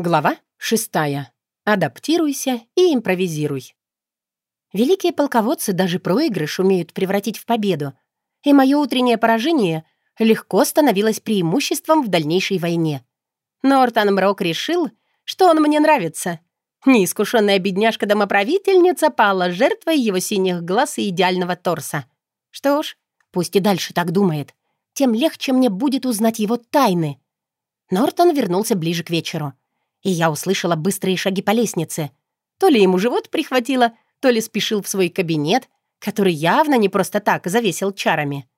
Глава шестая. Адаптируйся и импровизируй. Великие полководцы даже проигрыш умеют превратить в победу, и мое утреннее поражение легко становилось преимуществом в дальнейшей войне. Нортон Мрок решил, что он мне нравится. Неискушенная бедняжка-домоправительница пала жертвой его синих глаз и идеального торса. Что ж, пусть и дальше так думает, тем легче мне будет узнать его тайны. Нортон вернулся ближе к вечеру и я услышала быстрые шаги по лестнице. То ли ему живот прихватило, то ли спешил в свой кабинет, который явно не просто так завесил чарами.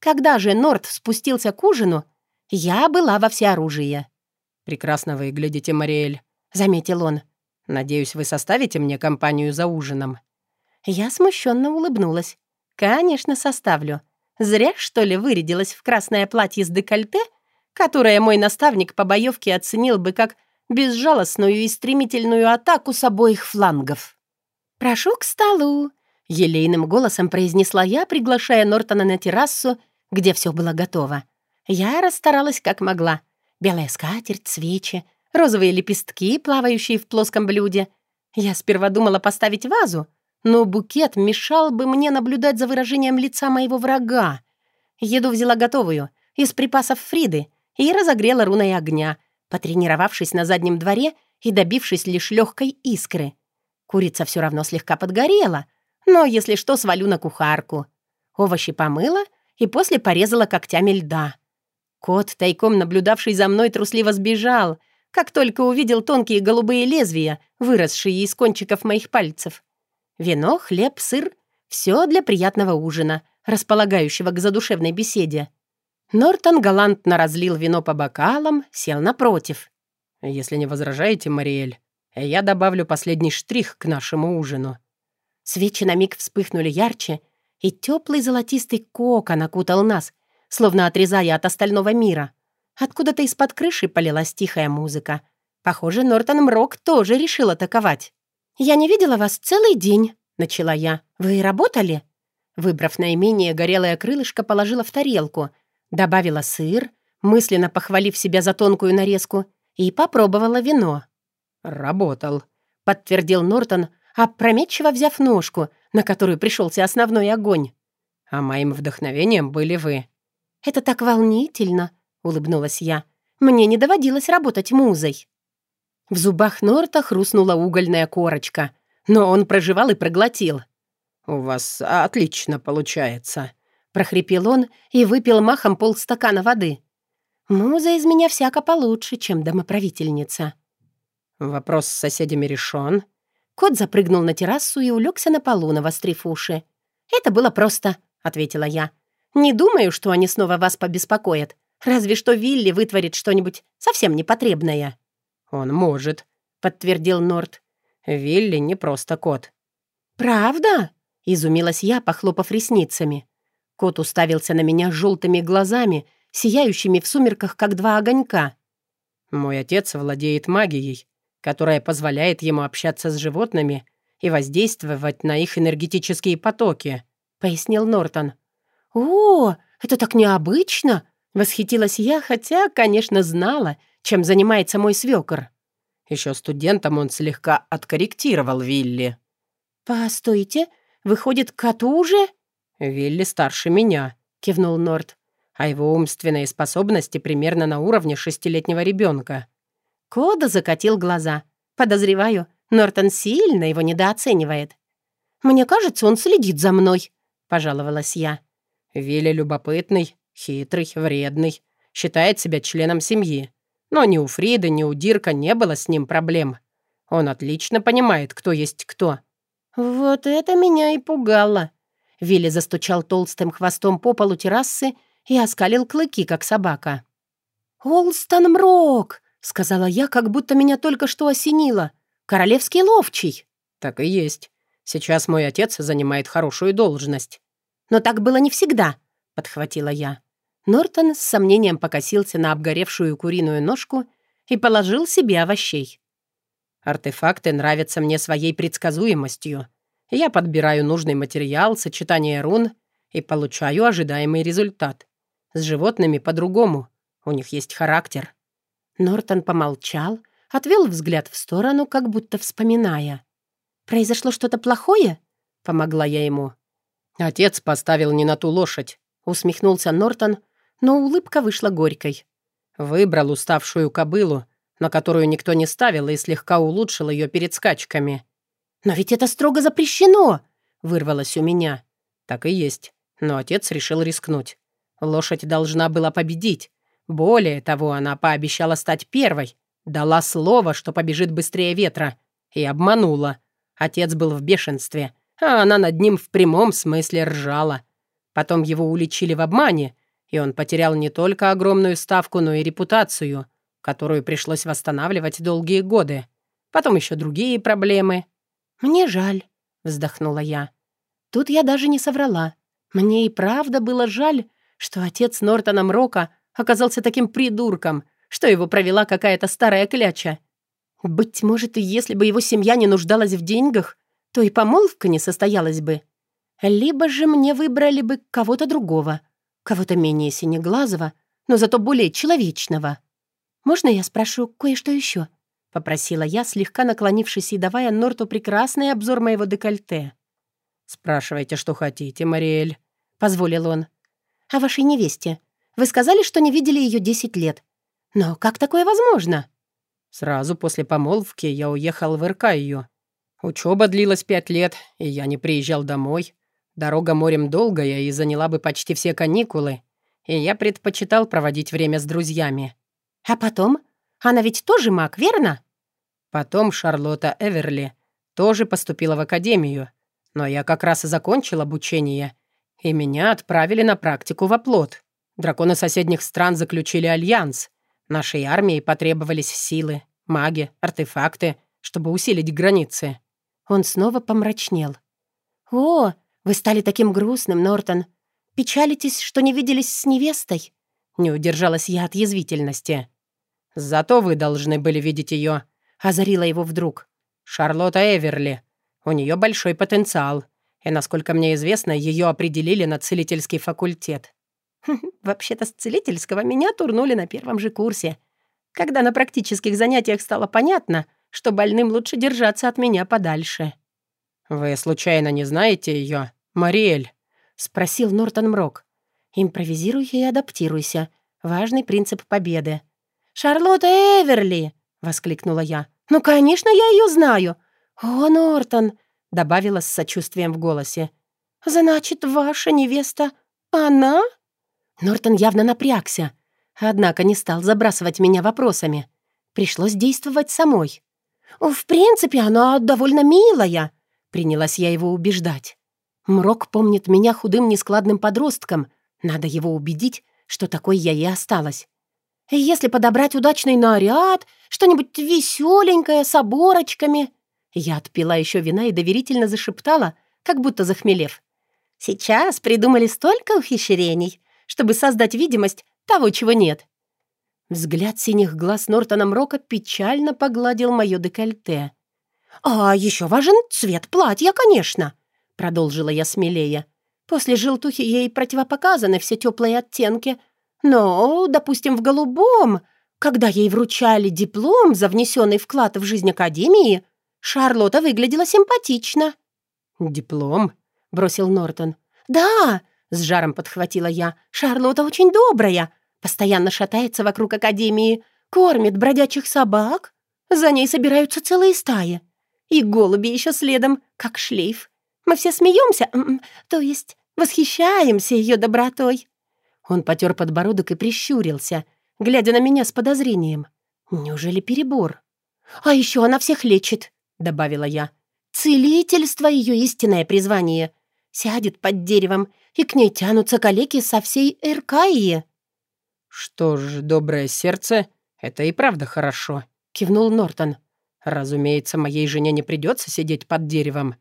Когда же Норт спустился к ужину, я была во всеоружии. «Прекрасно выглядите, Мариэль», — заметил он. «Надеюсь, вы составите мне компанию за ужином». Я смущенно улыбнулась. «Конечно, составлю. Зря, что ли, вырядилась в красное платье с декольте, которое мой наставник по боевке оценил бы как безжалостную и стремительную атаку с обоих флангов. «Прошу к столу», — елейным голосом произнесла я, приглашая Нортона на террасу, где все было готово. Я расстаралась как могла. Белая скатерть, свечи, розовые лепестки, плавающие в плоском блюде. Я сперва думала поставить вазу, но букет мешал бы мне наблюдать за выражением лица моего врага. Еду взяла готовую, из припасов Фриды, и разогрела руной огня — потренировавшись на заднем дворе и добившись лишь легкой искры. Курица все равно слегка подгорела, но, если что, свалю на кухарку. Овощи помыла и после порезала когтями льда. Кот, тайком наблюдавший за мной, трусливо сбежал, как только увидел тонкие голубые лезвия, выросшие из кончиков моих пальцев. Вино, хлеб, сыр — все для приятного ужина, располагающего к задушевной беседе. Нортон галантно разлил вино по бокалам, сел напротив. «Если не возражаете, Мариэль, я добавлю последний штрих к нашему ужину». Свечи на миг вспыхнули ярче, и теплый золотистый кокон окутал нас, словно отрезая от остального мира. Откуда-то из-под крыши полилась тихая музыка. Похоже, Нортон Мрок тоже решил атаковать. «Я не видела вас целый день», — начала я. «Вы работали?» Выбрав наименее горелое крылышко, положила в тарелку — Добавила сыр, мысленно похвалив себя за тонкую нарезку, и попробовала вино. «Работал», — подтвердил Нортон, опрометчиво взяв ножку, на которую пришелся основной огонь. «А моим вдохновением были вы». «Это так волнительно», — улыбнулась я. «Мне не доводилось работать музой». В зубах Норта хрустнула угольная корочка, но он проживал и проглотил. «У вас отлично получается», — прохрипел он и выпил махом полстакана воды. «Муза из меня всяко получше, чем домоправительница». «Вопрос с соседями решен». Кот запрыгнул на террасу и улегся на полу, навострив уши. «Это было просто», — ответила я. «Не думаю, что они снова вас побеспокоят. Разве что Вилли вытворит что-нибудь совсем непотребное». «Он может», — подтвердил Норт. «Вилли не просто кот». «Правда?» — изумилась я, похлопав ресницами. Кот уставился на меня желтыми глазами, сияющими в сумерках, как два огонька. «Мой отец владеет магией, которая позволяет ему общаться с животными и воздействовать на их энергетические потоки», — пояснил Нортон. «О, это так необычно!» — восхитилась я, хотя, конечно, знала, чем занимается мой свёкор. Еще студентом он слегка откорректировал Вилли. «Постойте, выходит, коту уже?» «Вилли старше меня», — кивнул Норт. «А его умственные способности примерно на уровне шестилетнего ребенка». Кода закатил глаза. «Подозреваю, Нортон сильно его недооценивает». «Мне кажется, он следит за мной», — пожаловалась я. «Вилли любопытный, хитрый, вредный. Считает себя членом семьи. Но ни у Фриды, ни у Дирка не было с ним проблем. Он отлично понимает, кто есть кто». «Вот это меня и пугало», Вилли застучал толстым хвостом по полу террасы и оскалил клыки, как собака. «Олстон Мрок!» — сказала я, как будто меня только что осенило. «Королевский ловчий!» «Так и есть. Сейчас мой отец занимает хорошую должность». «Но так было не всегда», — подхватила я. Нортон с сомнением покосился на обгоревшую куриную ножку и положил себе овощей. «Артефакты нравятся мне своей предсказуемостью», я подбираю нужный материал, сочетание рун и получаю ожидаемый результат. С животными по-другому. У них есть характер. Нортон помолчал, отвел взгляд в сторону, как будто вспоминая. «Произошло что-то плохое?» — помогла я ему. «Отец поставил не на ту лошадь», — усмехнулся Нортон, но улыбка вышла горькой. Выбрал уставшую кобылу, на которую никто не ставил, и слегка улучшил ее перед скачками. «Но ведь это строго запрещено!» — вырвалось у меня. Так и есть. Но отец решил рискнуть. Лошадь должна была победить. Более того, она пообещала стать первой. Дала слово, что побежит быстрее ветра. И обманула. Отец был в бешенстве, а она над ним в прямом смысле ржала. Потом его уличили в обмане, и он потерял не только огромную ставку, но и репутацию, которую пришлось восстанавливать долгие годы. Потом еще другие проблемы. «Мне жаль», — вздохнула я. Тут я даже не соврала. Мне и правда было жаль, что отец Нортона Мрока оказался таким придурком, что его провела какая-то старая кляча. Быть может, и если бы его семья не нуждалась в деньгах, то и помолвка не состоялась бы. Либо же мне выбрали бы кого-то другого, кого-то менее синеглазого, но зато более человечного. «Можно я спрошу кое-что еще?» — попросила я, слегка наклонившись и давая Норту прекрасный обзор моего декольте. «Спрашивайте, что хотите, Мариэль», — позволил он. «О вашей невесте. Вы сказали, что не видели ее десять лет. Но как такое возможно?» Сразу после помолвки я уехал в Иркаю. Учеба длилась пять лет, и я не приезжал домой. Дорога морем долгая и заняла бы почти все каникулы, и я предпочитал проводить время с друзьями. «А потом? Она ведь тоже маг, верно?» Потом Шарлотта Эверли тоже поступила в академию, но я как раз и закончил обучение, и меня отправили на практику в оплот. Драконы соседних стран заключили альянс. Нашей армии потребовались силы, маги, артефакты, чтобы усилить границы. Он снова помрачнел. «О, вы стали таким грустным, Нортон. Печалитесь, что не виделись с невестой?» Не удержалась я от язвительности. «Зато вы должны были видеть ее», — озарила его вдруг. «Шарлотта Эверли. У нее большой потенциал, и, насколько мне известно, ее определили на целительский факультет». «Вообще-то с целительского меня турнули на первом же курсе, когда на практических занятиях стало понятно, что больным лучше держаться от меня подальше». «Вы случайно не знаете ее, Мариэль?» — спросил Нортон Мрок. «Импровизируй и адаптируйся. Важный принцип победы». «Шарлотта Эверли!» — воскликнула я. «Ну, конечно, я ее знаю. «О, Нортон!» — добавила с сочувствием в голосе. «Значит, ваша невеста она?» Нортон явно напрягся, однако не стал забрасывать меня вопросами. Пришлось действовать самой. «В принципе, она довольно милая», — принялась я его убеждать. Мрок помнит меня худым нескладным подростком. Надо его убедить, что такой я и осталась. Если подобрать удачный наряд, что-нибудь веселенькое с оборочками, я отпила еще вина и доверительно зашептала, как будто захмелев. «Сейчас придумали столько ухищрений, чтобы создать видимость того, чего нет». Взгляд синих глаз Нортона Мрока печально погладил мое декольте. «А еще важен цвет платья, конечно», — продолжила я смелее. «После желтухи ей противопоказаны все теплые оттенки. Но, допустим, в голубом, когда ей вручали диплом за внесенный вклад в жизнь Академии, Шарлотта выглядела симпатично». «Диплом?» — бросил Нортон. «Да!» — с жаром подхватила я. «Шарлотта очень добрая. Постоянно шатается вокруг Академии, кормит бродячих собак. За ней собираются целые стаи. И голуби еще следом, как шлейф. Мы все смеемся, то есть восхищаемся ее добротой». Он потер подбородок и прищурился, глядя на меня с подозрением. «Неужели перебор?» «А еще она всех лечит», — добавила я. «Целительство — ее истинное призвание. Сядет под деревом, и к ней тянутся калеки со всей Эркаии». «Что ж, доброе сердце, это и правда хорошо», — кивнул Нортон. «Разумеется, моей жене не придется сидеть под деревом.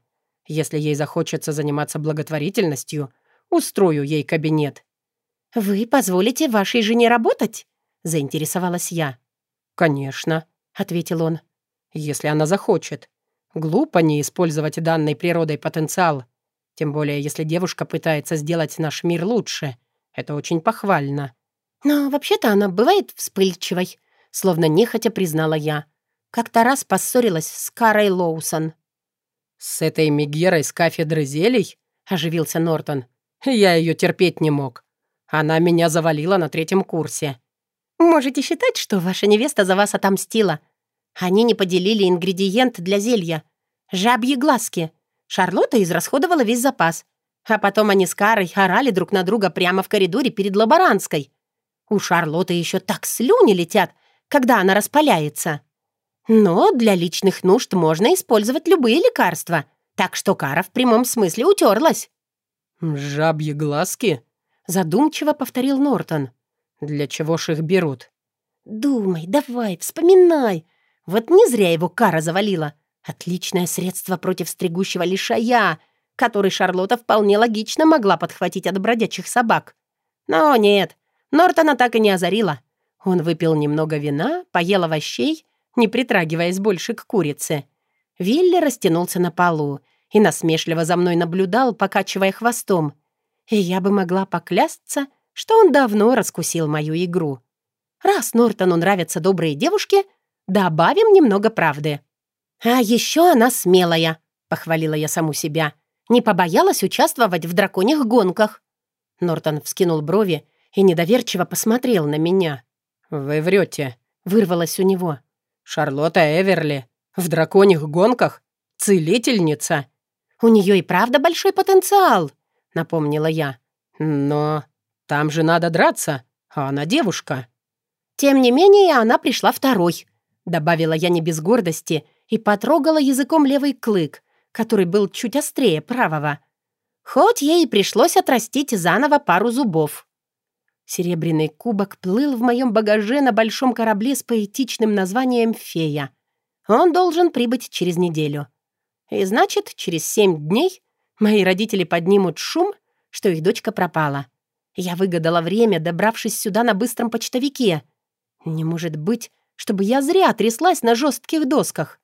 Если ей захочется заниматься благотворительностью, устрою ей кабинет». «Вы позволите вашей жене работать?» — заинтересовалась я. «Конечно», — ответил он если она захочет. Глупо не использовать данный природой потенциал. Тем более, если девушка пытается сделать наш мир лучше. Это очень похвально. Но вообще-то она бывает вспыльчивой, словно нехотя признала я. Как-то раз поссорилась с Карой Лоусон. «С этой Мегерой с кафедры зелий?» — оживился Нортон. «Я ее терпеть не мог. Она меня завалила на третьем курсе». «Можете считать, что ваша невеста за вас отомстила. Они не поделили ингредиент для зелья. Жабьи глазки. Шарлотта израсходовала весь запас. А потом они с Карой орали друг на друга прямо в коридоре перед лаборантской. У Шарлотты еще так слюни летят, когда она распаляется. Но для личных нужд можно использовать любые лекарства, так что Кара в прямом смысле утерлась. «Жабьи глазки?» — задумчиво повторил Нортон. «Для чего ж их берут?» «Думай, давай, вспоминай. Вот не зря его Кара завалила. Отличное средство против стригущего лишая, который Шарлотта вполне логично могла подхватить от бродячих собак. Но нет, Нортона так и не озарила. Он выпил немного вина, поел овощей, не притрагиваясь больше к курице. Вилли растянулся на полу и насмешливо за мной наблюдал, покачивая хвостом. И я бы могла поклясться, что он давно раскусил мою игру. Раз Нортону нравятся добрые девушки, добавим немного правды. «А еще она смелая», — похвалила я саму себя. «Не побоялась участвовать в драконьих гонках». Нортон вскинул брови и недоверчиво посмотрел на меня. «Вы врете», — вырвалось у него. «Шарлотта Эверли в драконьих гонках? Целительница?» «У нее и правда большой потенциал», — напомнила я. «Но там же надо драться, а она девушка». «Тем не менее, она пришла второй», — добавила я не без гордости и потрогала языком левый клык, который был чуть острее правого. Хоть ей и пришлось отрастить заново пару зубов. Серебряный кубок плыл в моем багаже на большом корабле с поэтичным названием «Фея». Он должен прибыть через неделю. И значит, через семь дней мои родители поднимут шум, что их дочка пропала. Я выгадала время, добравшись сюда на быстром почтовике. Не может быть, чтобы я зря тряслась на жестких досках.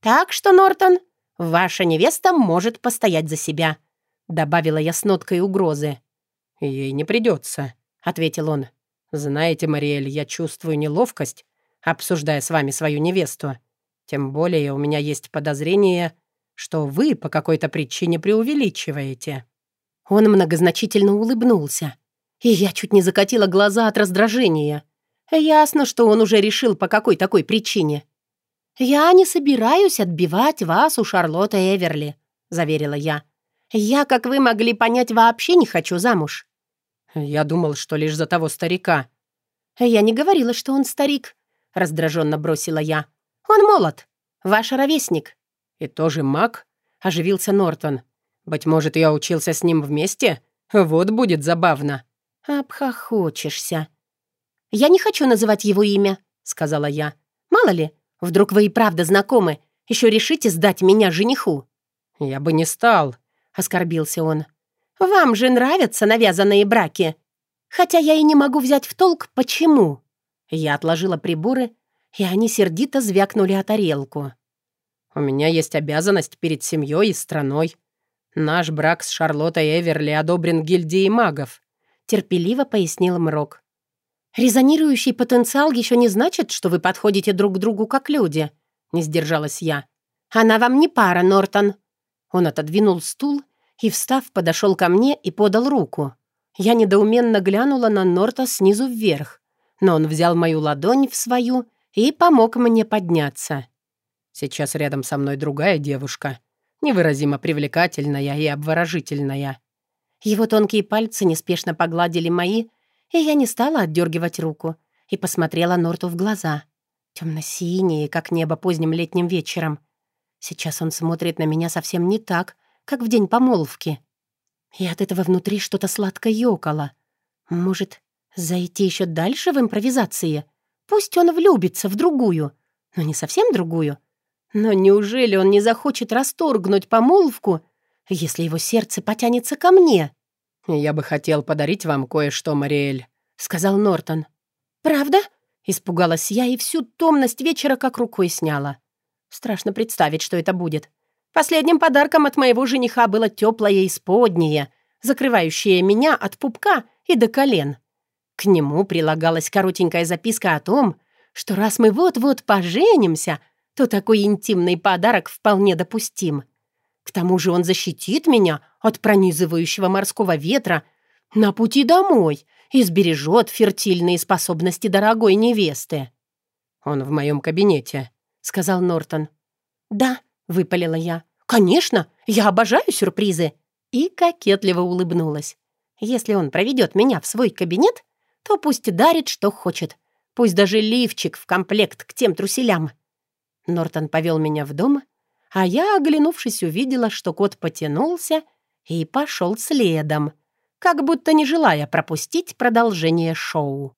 «Так что, Нортон, ваша невеста может постоять за себя», — добавила я с ноткой угрозы. «Ей не придется», — ответил он. «Знаете, Мариэль, я чувствую неловкость, обсуждая с вами свою невесту. Тем более у меня есть подозрение, что вы по какой-то причине преувеличиваете». Он многозначительно улыбнулся, и я чуть не закатила глаза от раздражения. Ясно, что он уже решил, по какой такой причине. «Я не собираюсь отбивать вас у Шарлотты Эверли», — заверила я. «Я, как вы могли понять, вообще не хочу замуж». «Я думал, что лишь за того старика». «Я не говорила, что он старик», — раздраженно бросила я. «Он молод. Ваш ровесник». «И тоже маг?» — оживился Нортон. «Быть может, я учился с ним вместе? Вот будет забавно». «Обхохочешься». «Я не хочу называть его имя», — сказала я. «Мало ли, Вдруг вы и правда знакомы? Еще решите сдать меня жениху?» «Я бы не стал», — оскорбился он. «Вам же нравятся навязанные браки. Хотя я и не могу взять в толк, почему». Я отложила приборы, и они сердито звякнули о тарелку. «У меня есть обязанность перед семьей и страной. Наш брак с Шарлоттой Эверли одобрен гильдией магов», — терпеливо пояснил Мрок. «Резонирующий потенциал еще не значит, что вы подходите друг к другу как люди», — не сдержалась я. «Она вам не пара, Нортон». Он отодвинул стул и, встав, подошел ко мне и подал руку. Я недоуменно глянула на Норта снизу вверх, но он взял мою ладонь в свою и помог мне подняться. «Сейчас рядом со мной другая девушка, невыразимо привлекательная и обворожительная». Его тонкие пальцы неспешно погладили мои, и я не стала отдергивать руку и посмотрела Норту в глаза. Темно-синие, как небо поздним летним вечером. Сейчас он смотрит на меня совсем не так, как в день помолвки. И от этого внутри что-то сладко ёкало. Может, зайти еще дальше в импровизации? Пусть он влюбится в другую, но не совсем другую. Но неужели он не захочет расторгнуть помолвку, если его сердце потянется ко мне?» «Я бы хотел подарить вам кое-что, Мариэль», — сказал Нортон. «Правда?» — испугалась я и всю томность вечера как рукой сняла. Страшно представить, что это будет. Последним подарком от моего жениха было теплое исподнее, закрывающее меня от пупка и до колен. К нему прилагалась коротенькая записка о том, что раз мы вот-вот поженимся, то такой интимный подарок вполне допустим. К тому же он защитит меня от пронизывающего морского ветра на пути домой и сбережет фертильные способности дорогой невесты. «Он в моем кабинете», — сказал Нортон. «Да», — выпалила я. «Конечно, я обожаю сюрпризы!» И кокетливо улыбнулась. «Если он проведет меня в свой кабинет, то пусть дарит, что хочет. Пусть даже лифчик в комплект к тем труселям». Нортон повел меня в дом, а я, оглянувшись, увидела, что кот потянулся и пошел следом, как будто не желая пропустить продолжение шоу.